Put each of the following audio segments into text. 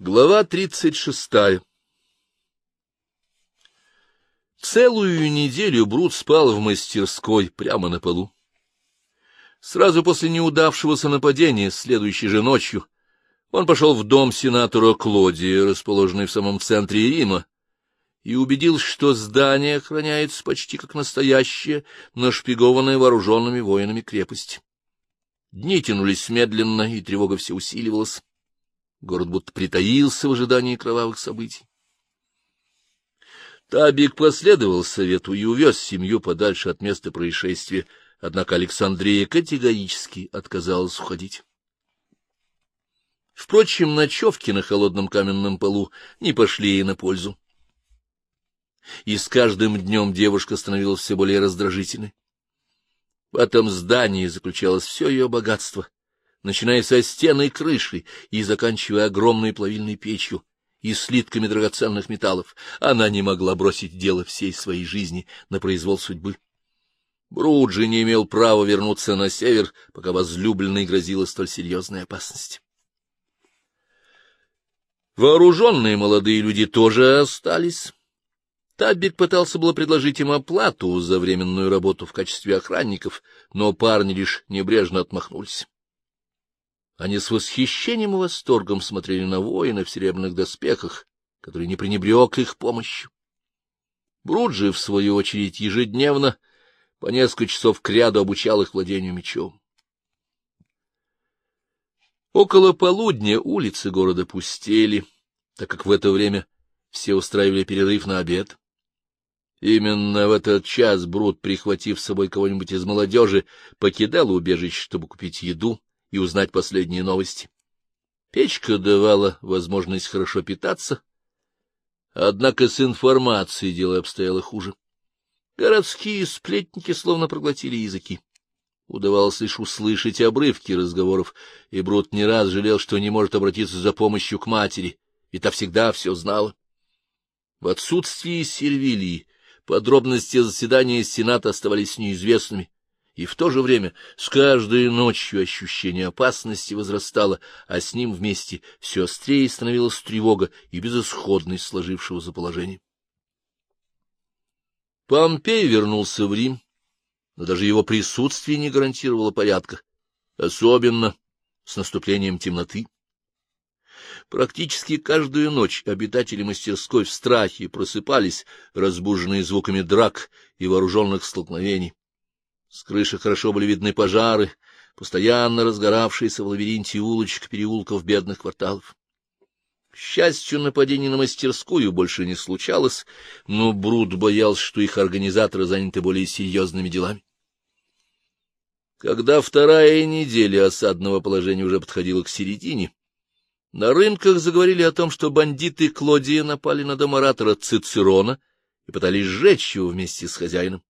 Глава тридцать шестая Целую неделю Брут спал в мастерской прямо на полу. Сразу после неудавшегося нападения, следующей же ночью, он пошел в дом сенатора Клодия, расположенный в самом центре Рима, и убедился, что здание охраняется почти как настоящее, нашпигованное вооруженными воинами крепость. Дни тянулись медленно, и тревога все усиливалась. Город будто притаился в ожидании кровавых событий. Табик последовал совету и увез семью подальше от места происшествия, однако Александрия категорически отказалась уходить. Впрочем, ночевки на холодном каменном полу не пошли ей на пользу. И с каждым днем девушка становилась все более раздражительной. В этом здании заключалось все ее богатство — начиная со стены и крыши и заканчивая огромной плавильной печью и слитками драгоценных металлов, она не могла бросить дело всей своей жизни на произвол судьбы. Бруджи не имел права вернуться на север, пока возлюбленной грозила столь серьезная опасность. Вооруженные молодые люди тоже остались. Таббик пытался было предложить им оплату за временную работу в качестве охранников, но парни лишь небрежно отмахнулись. Они с восхищением и восторгом смотрели на воина в серебряных доспехах, который не пренебрег их помощью. Бруджи, в свою очередь, ежедневно по несколько часов кряду обучал их владению мечом. Около полудня улицы города пустели, так как в это время все устраивали перерыв на обед. Именно в этот час Брут, прихватив с собой кого-нибудь из молодежи, покидал убежище, чтобы купить еду и узнать последние новости. Печка давала возможность хорошо питаться, однако с информацией дело обстояло хуже. Городские сплетники словно проглотили языки. Удавалось лишь услышать обрывки разговоров, и Брут не раз жалел, что не может обратиться за помощью к матери, ведь та всегда все знала. В отсутствии Сервилии подробности заседания Сената оставались неизвестными, и в то же время с каждой ночью ощущение опасности возрастало, а с ним вместе все острее становилась тревога и безысходность сложившегося положения. Помпей вернулся в Рим, но даже его присутствие не гарантировало порядка, особенно с наступлением темноты. Практически каждую ночь обитатели мастерской в страхе просыпались, разбуженные звуками драк и вооруженных столкновений. С крыши хорошо были видны пожары, постоянно разгоравшиеся в лабиринте улочек, переулков бедных кварталов. К счастью, нападений на мастерскую больше не случалось, но Брут боялся, что их организаторы заняты более серьезными делами. Когда вторая неделя осадного положения уже подходила к середине, на рынках заговорили о том, что бандиты Клодия напали на дом оратора Цицерона и пытались сжечь его вместе с хозяином.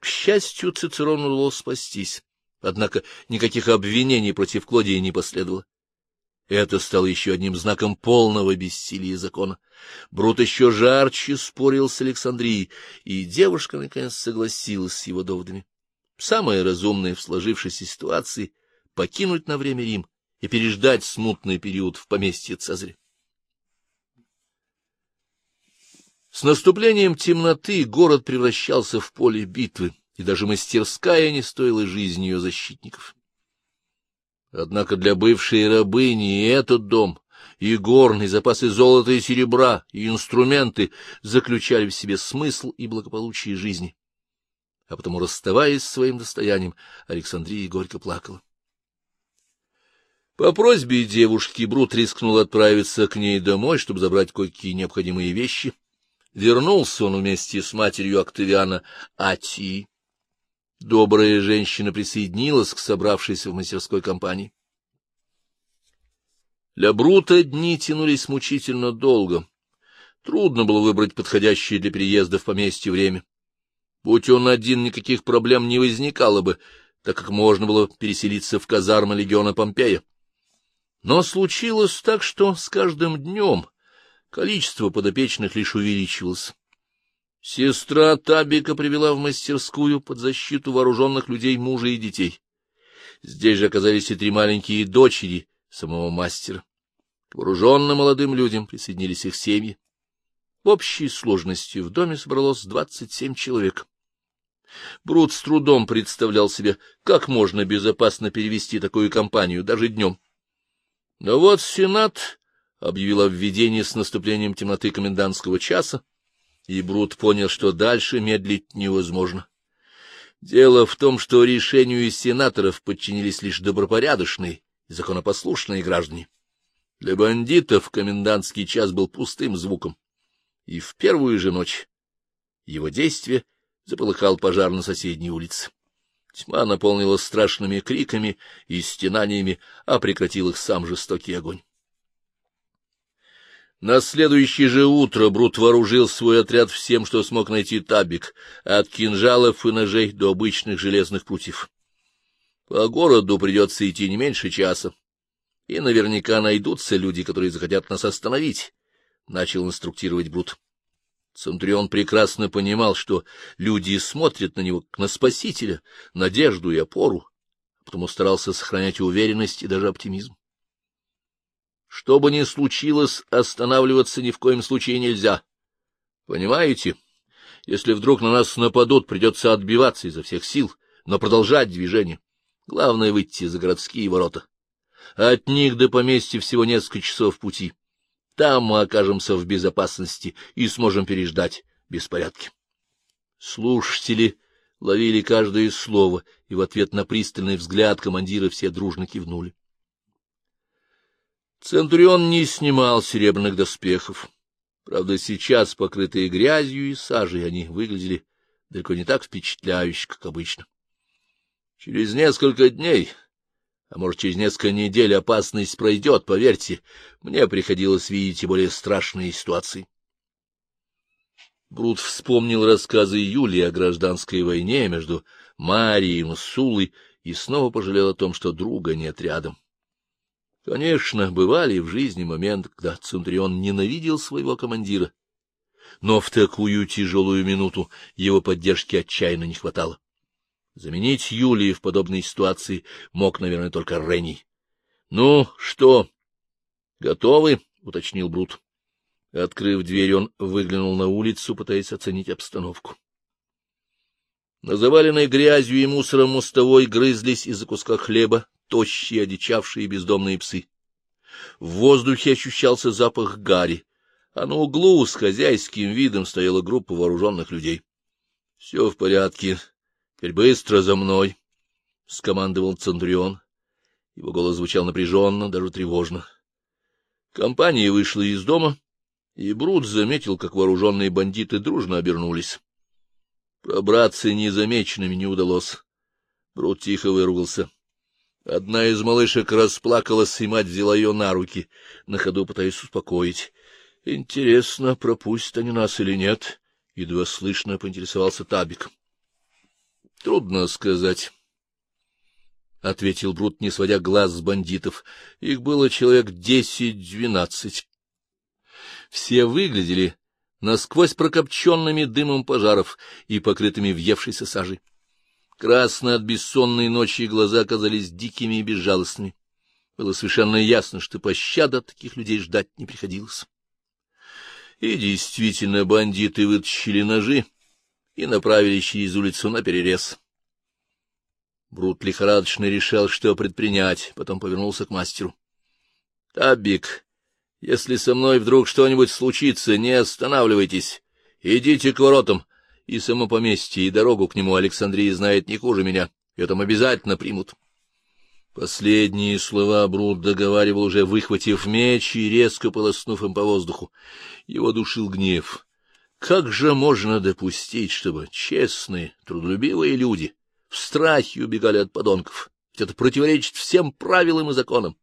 К счастью, Цицерону удалось спастись, однако никаких обвинений против Клодии не последовало. Это стало еще одним знаком полного бессилия закона. Брут еще жарче спорил с Александрией, и девушка, наконец, согласилась с его доводами. Самое разумное в сложившейся ситуации — покинуть на время Рим и переждать смутный период в поместье Цезаря. С наступлением темноты город превращался в поле битвы, и даже мастерская не стоила жизни ее защитников. Однако для бывшей рабыни и этот дом, и горные запасы золота и серебра, и инструменты заключали в себе смысл и благополучие жизни. А потому, расставаясь с своим достоянием, Александрия горько плакала. По просьбе девушки Брут рискнул отправиться к ней домой, чтобы забрать кое-какие необходимые вещи — Вернулся он вместе с матерью Октавиана Ати. Добрая женщина присоединилась к собравшейся в мастерской компании. Для Брута дни тянулись мучительно долго. Трудно было выбрать подходящее для переезда в поместье время. Будь он один, никаких проблем не возникало бы, так как можно было переселиться в казармы легиона Помпея. Но случилось так, что с каждым днем Количество подопечных лишь увеличивалось. Сестра Табика привела в мастерскую под защиту вооруженных людей мужа и детей. Здесь же оказались и три маленькие дочери самого мастера. К вооруженным молодым людям присоединились их семьи. В общей сложности в доме собралось двадцать семь человек. Брут с трудом представлял себе, как можно безопасно перевести такую компанию даже днем. Но вот Сенат объявил о введении с наступлением темноты комендантского часа, и Брут понял, что дальше медлить невозможно. Дело в том, что решению сенаторов подчинились лишь добропорядочные и законопослушные граждане. Для бандитов комендантский час был пустым звуком, и в первую же ночь его действие заполыхал пожар на соседней улице. Тьма наполнилась страшными криками и стенаниями, а прекратил их сам жестокий огонь. На следующее же утро Брут вооружил свой отряд всем, что смог найти табик, от кинжалов и ножей до обычных железных прутьев. По городу придется идти не меньше часа, и наверняка найдутся люди, которые захотят нас остановить, — начал инструктировать Брут. Центурион прекрасно понимал, что люди смотрят на него, как на спасителя, надежду и опору, а потому старался сохранять уверенность и даже оптимизм. Что бы ни случилось, останавливаться ни в коем случае нельзя. Понимаете? Если вдруг на нас нападут, придется отбиваться изо всех сил, но продолжать движение. Главное — выйти за городские ворота. От них до поместья всего несколько часов пути. Там мы окажемся в безопасности и сможем переждать беспорядки. Слушатели ловили каждое слово, и в ответ на пристальный взгляд командира все дружно кивнули. Центурион не снимал серебряных доспехов. Правда, сейчас, покрытые грязью и сажей, они выглядели далеко не так впечатляюще, как обычно. Через несколько дней а может, через несколько недель опасность пройдет, поверьте, мне приходилось видеть и более страшные ситуации. Брут вспомнил рассказы Юлии о гражданской войне между Марией и Сулой и снова пожалел о том, что друга нет рядом. Конечно, бывали в жизни моменты, когда Центурион ненавидел своего командира, но в такую тяжелую минуту его поддержки отчаянно не хватало. Заменить Юлии в подобной ситуации мог, наверное, только Ренни. — Ну, что? — Готовы? — уточнил Брут. Открыв дверь, он выглянул на улицу, пытаясь оценить обстановку. На заваленной грязью и мусором мостовой грызлись из-за куска хлеба тощие, одичавшие бездомные псы. В воздухе ощущался запах гари, а на углу с хозяйским видом стояла группа вооруженных людей. — Все в порядке, — Теперь быстро за мной, — скомандовал Центурион. Его голос звучал напряженно, даже тревожно. Компания вышла из дома, и Брут заметил, как вооруженные бандиты дружно обернулись. Пробраться незамеченными не удалось. Брут тихо выругался. Одна из малышек расплакалась, и мать взяла ее на руки, на ходу пытаясь успокоить. — Интересно, пропустят они нас или нет? — едва слышно поинтересовался Табик. — Трудно сказать, — ответил Брут, не сводя глаз с бандитов. Их было человек десять-двенадцать. Все выглядели насквозь прокопченными дымом пожаров и покрытыми въевшейся сажей. Красные от бессонной ночи глаза казались дикими и безжалостными. Было совершенно ясно, что пощады от таких людей ждать не приходилось. И действительно, бандиты вытащили ножи, и направились через улицу на перерез. Брут лихорадочно решал, что предпринять, потом повернулся к мастеру. — Табик, если со мной вдруг что-нибудь случится, не останавливайтесь. Идите к воротам, и само поместье, и дорогу к нему Александрия знает не хуже меня, и там обязательно примут. Последние слова Брут договаривал, уже выхватив меч и резко полоснув им по воздуху. Его душил гнев. Как же можно допустить, чтобы честные, трудолюбивые люди в страхе убегали от подонков? Ведь это противоречит всем правилам и законам.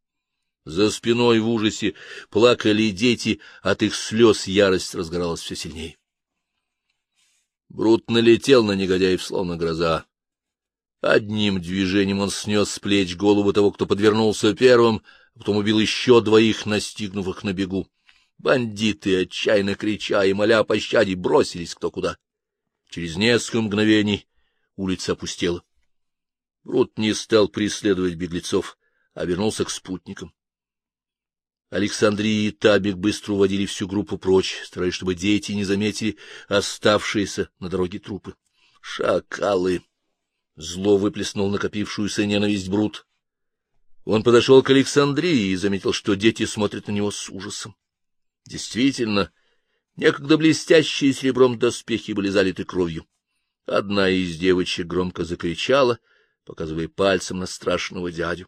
За спиной в ужасе плакали дети, от их слез ярость разгоралась все сильнее. Брут налетел на негодяев, словно гроза. Одним движением он снес с плеч голову того, кто подвернулся первым, а потом убил еще двоих, настигнув их на бегу. Бандиты, отчаянно крича и моля о пощаде, бросились кто куда. Через несколько мгновений улица опустела. Брут не стал преследовать беглецов, а вернулся к спутникам. Александрия и Табик быстро уводили всю группу прочь, стараясь, чтобы дети не заметили оставшиеся на дороге трупы. «Шакалы!» — зло выплеснул накопившуюся ненависть Брут. Он подошел к Александрии и заметил, что дети смотрят на него с ужасом. Действительно, некогда блестящие серебром доспехи были залиты кровью. Одна из девочек громко закричала, показывая пальцем на страшного дядю.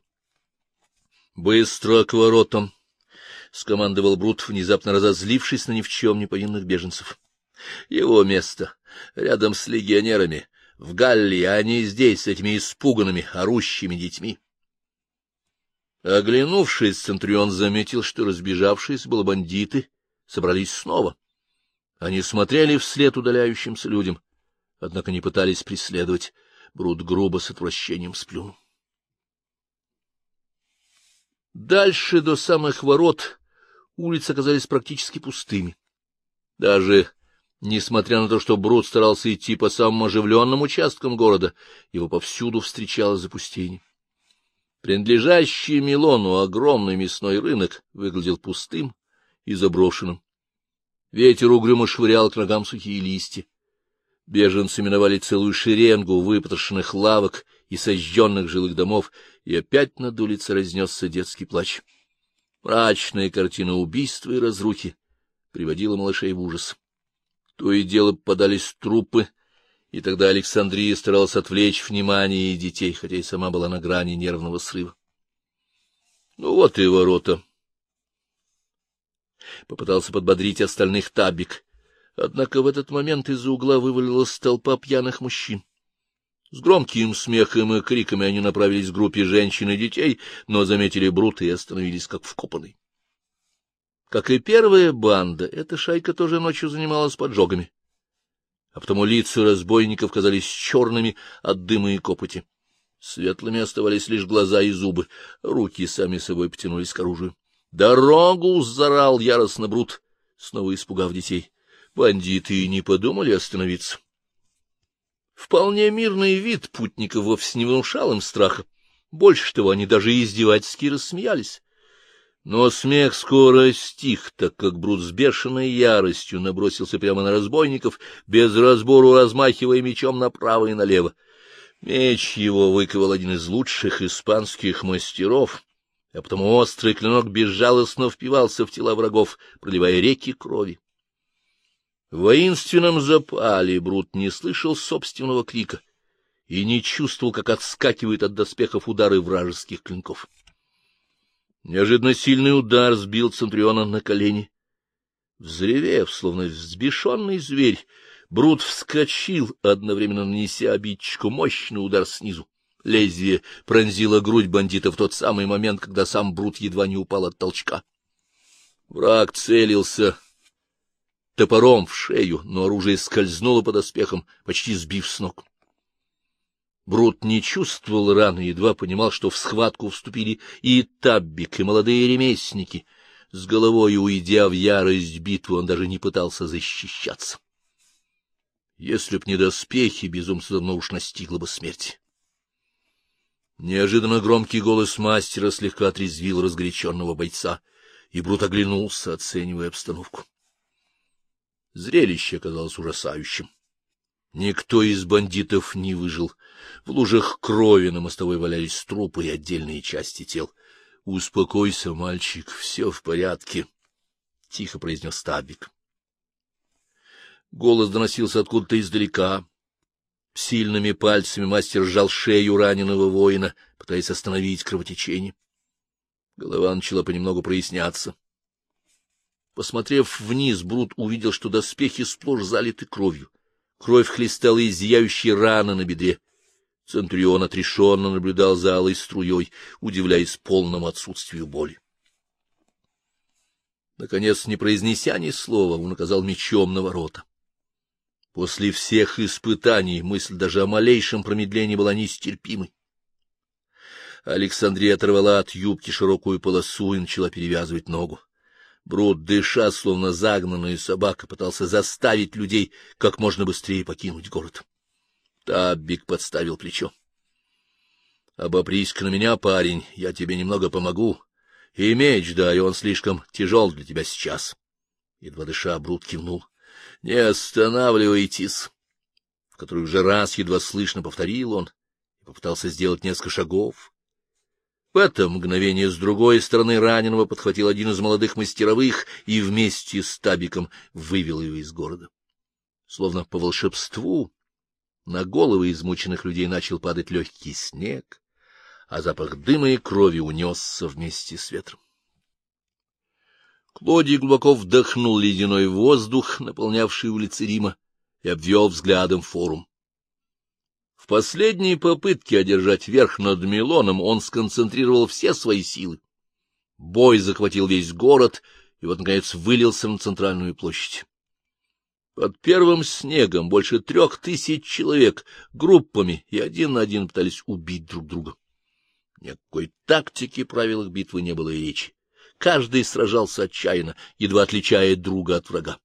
— Быстро к воротам! — скомандовал Брут, внезапно разозлившись на ни в чем не повинных беженцев. — Его место рядом с легионерами, в Галлии, а не здесь, с этими испуганными, орущими детьми. Оглянувшись, Центурион заметил, что разбежавшиеся было бандиты собрались снова. Они смотрели вслед удаляющимся людям, однако не пытались преследовать. Брут грубо с отвращением сплюнул. Дальше, до самых ворот, улицы оказались практически пустыми. Даже несмотря на то, что Брут старался идти по самым оживленным участкам города, его повсюду встречало запустение. Принадлежащий Милону огромный мясной рынок выглядел пустым и заброшенным. Ветер угрюмо швырял к ногам сухие листья. Беженцы миновали целую шеренгу выпотрошенных лавок и сожженных жилых домов, и опять над улицей разнесся детский плач. Мрачная картина убийства и разрухи приводила малышей в ужас. То и дело попадались трупы, и тогда Александрия старалась отвлечь внимание детей, хотя и сама была на грани нервного срыва. Ну вот и ворота. Попытался подбодрить остальных табик. Однако в этот момент из-за угла вывалилась толпа пьяных мужчин. С громким смехом и криками они направились к группе женщин и детей, но заметили Брута и остановились как вкопанные. Как и первая банда, эта шайка тоже ночью занималась поджогами, а потому лица разбойников казались черными от дыма и копоти. Светлыми оставались лишь глаза и зубы, руки сами собой потянулись к оружию. «Дорогу!» — зарал яростно Брут, снова испугав детей. Бандиты и не подумали остановиться. Вполне мирный вид путников вовсе не внушал им страха. Больше того, они даже издевательски рассмеялись. Но смех скоро стих, так как Брут с бешеной яростью набросился прямо на разбойников, без разбору размахивая мечом направо и налево. Меч его выковал один из лучших испанских мастеров, а потому острый клинок безжалостно впивался в тела врагов, проливая реки крови. В воинственном запале Брут не слышал собственного крика и не чувствовал, как отскакивают от доспехов удары вражеских клинков. Неожиданно сильный удар сбил Центуриона на колени. Взревев, словно взбешенный зверь, Брут вскочил, одновременно нанеся обидчику мощный удар снизу. Лезвие пронзило грудь бандита в тот самый момент, когда сам Брут едва не упал от толчка. Враг целился топором в шею, но оружие скользнуло под оспехом, почти сбив с ног. Брут не чувствовал раны, едва понимал, что в схватку вступили и Таббик, и молодые ремесленники. С головой уйдя в ярость битвы, он даже не пытался защищаться. Если б не доспехи, безумство давно уж настигло бы смерть. Неожиданно громкий голос мастера слегка отрезвил разгоряченного бойца, и Брут оглянулся, оценивая обстановку. Зрелище оказалось ужасающим. Никто из бандитов не выжил. В лужах крови на мостовой валялись трупы и отдельные части тел. — Успокойся, мальчик, все в порядке, — тихо произнес Табик. Голос доносился откуда-то издалека. Сильными пальцами мастер сжал шею раненого воина, пытаясь остановить кровотечение. Голова начала понемногу проясняться. Посмотрев вниз, Брут увидел, что доспехи сплошь залиты кровью. Кровь хлестала из зияющей раны на бедре. Центурион отрешенно наблюдал за алой струей, удивляясь полному отсутствию боли. Наконец, не произнеся ни слова, он указал мечом на ворота. После всех испытаний мысль даже о малейшем промедлении была нестерпимой. Александрия оторвала от юбки широкую полосу и начала перевязывать ногу. Брут, дыша, словно загнанная собака, пытался заставить людей как можно быстрее покинуть город. Таббик подставил плечо. — Обопрись-ка на меня, парень, я тебе немного помогу. — И меч, да, и он слишком тяжел для тебя сейчас. Едва дыша, Брут кивнул. — Не останавливайтесь! В который уже раз едва слышно повторил он и попытался сделать несколько шагов. В это мгновение с другой стороны раненого подхватил один из молодых мастеровых и вместе с табиком вывел его из города. Словно по волшебству на головы измученных людей начал падать легкий снег, а запах дыма и крови унесся вместе с ветром. Клодий глубоко вдохнул ледяной воздух, наполнявший улицы Рима, и обвел взглядом форум. В последней попытке одержать верх над Милоном он сконцентрировал все свои силы. Бой захватил весь город и вот, наконец, вылился на центральную площадь. Под первым снегом больше трех тысяч человек группами и один на один пытались убить друг друга. Никакой тактики правилах битвы не было и речи. Каждый сражался отчаянно, едва отличая друга от врага.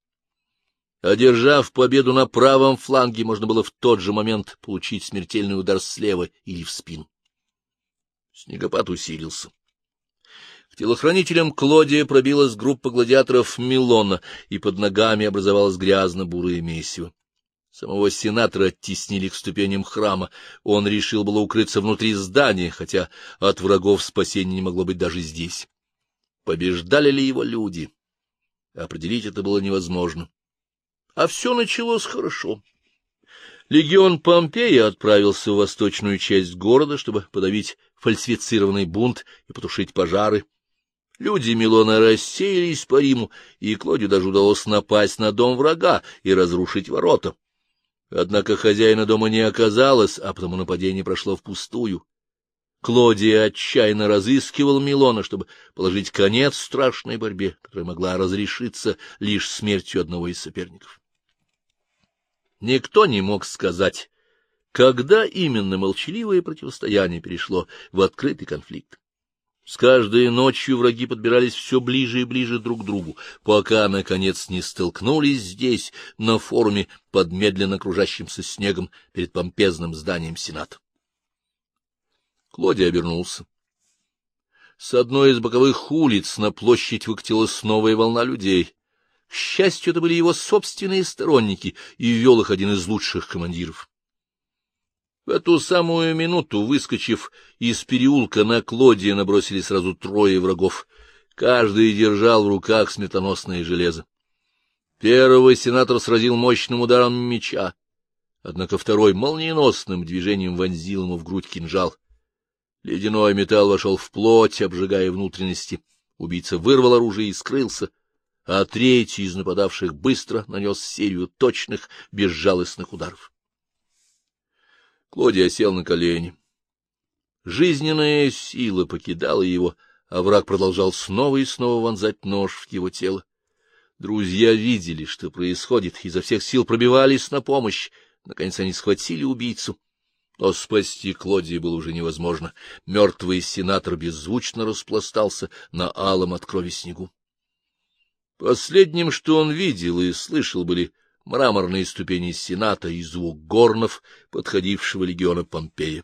Одержав победу на правом фланге, можно было в тот же момент получить смертельный удар слева или в спину. Снегопад усилился. К телохранителям Клодия пробилась группа гладиаторов Милона, и под ногами образовалось грязно-бурое месиво. Самого сенатора оттеснили к ступеням храма. Он решил было укрыться внутри здания, хотя от врагов спасения не могло быть даже здесь. Побеждали ли его люди? Определить это было невозможно. А все началось хорошо. Легион Помпея отправился в восточную часть города, чтобы подавить фальсифицированный бунт и потушить пожары. Люди Милона рассеялись по Риму, и Клодию даже удалось напасть на дом врага и разрушить ворота. Однако хозяина дома не оказалось, а потому нападение прошло впустую. Клодия отчаянно разыскивал Милона, чтобы положить конец страшной борьбе, которая могла разрешиться лишь смертью одного из соперников. Никто не мог сказать, когда именно молчаливое противостояние перешло в открытый конфликт. С каждой ночью враги подбирались все ближе и ближе друг к другу, пока, наконец, не столкнулись здесь, на форуме, под медленно кружащимся снегом перед помпезным зданием Сената. Клодий обернулся. С одной из боковых улиц на площадь выкатилась новая волна людей. К счастью, это были его собственные сторонники, и вел их один из лучших командиров. В эту самую минуту, выскочив из переулка на Клодия, набросили сразу трое врагов. Каждый держал в руках смертоносное железо. Первый сенатор сразил мощным ударом меча, однако второй молниеносным движением вонзил ему в грудь кинжал. Ледяной металл вошел в плоть, обжигая внутренности. Убийца вырвал оружие и скрылся, а третий из нападавших быстро нанес серию точных, безжалостных ударов. Клодия сел на колени. Жизненная сила покидала его, а враг продолжал снова и снова вонзать нож в его тело. Друзья видели, что происходит, изо всех сил пробивались на помощь. Наконец они схватили убийцу но спасти Клодии было уже невозможно. Мертвый сенатор беззвучно распластался на алом от крови снегу. Последним, что он видел и слышал, были мраморные ступени сената и звук горнов, подходившего легиона Помпея.